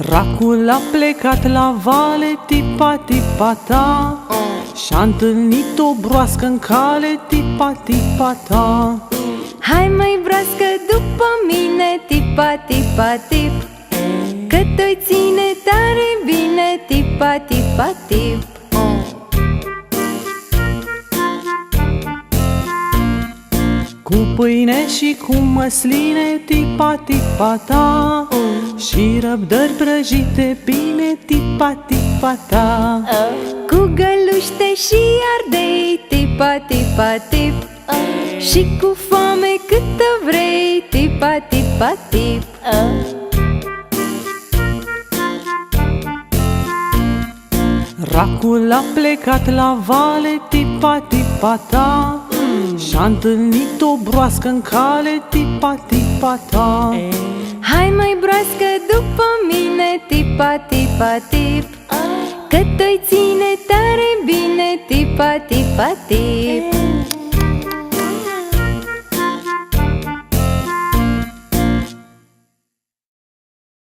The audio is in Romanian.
Racul a plecat la vale, tipa-tipa-ta Și-a întâlnit o broască în cale, tipa-tipa-ta Hai mai broască după mine, tipa, tipa, tip. Că toi ține tare bine, tipa, tipa, tip. Cu pâine și cu măsline, tipa-tipa-ta Și răbdări prăjite bine, tipa-tipa-ta Cu găluște și ardei, tipa, tipa, tip. Și cu foame câtă vrei, tipa, tipa, tip. Racul a plecat la vale, tipa-tipa-ta Și-a întâlnit o broască în cale, tipa-tipa-ta Hai mai broască după mine, tipa, tipa, tip. Că toi ține tare bine, tipa, tipa, tip